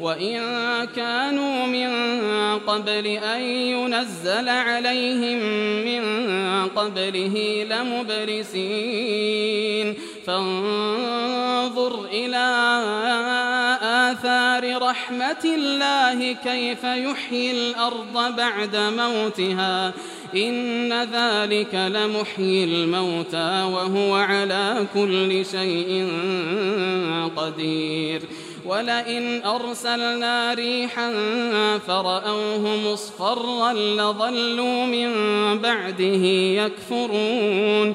وإن كانوا من قبل أن ينزل عليهم من قبله لمبلسين. فانظر إلى آثار رحمة الله كيف يحيي الأرض بعد موتها. إن ذلك لمحيي الموتى وهو على كل شيء قدير. ولئن أرسلنا ريحا فرأوه مصفرا لظلوا من بعده يكفرون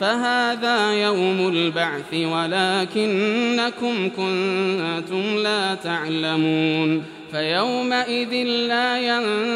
فهذا يوم البعث ولكنكم كنتم لا تعلمون فيومئذ لا ينفع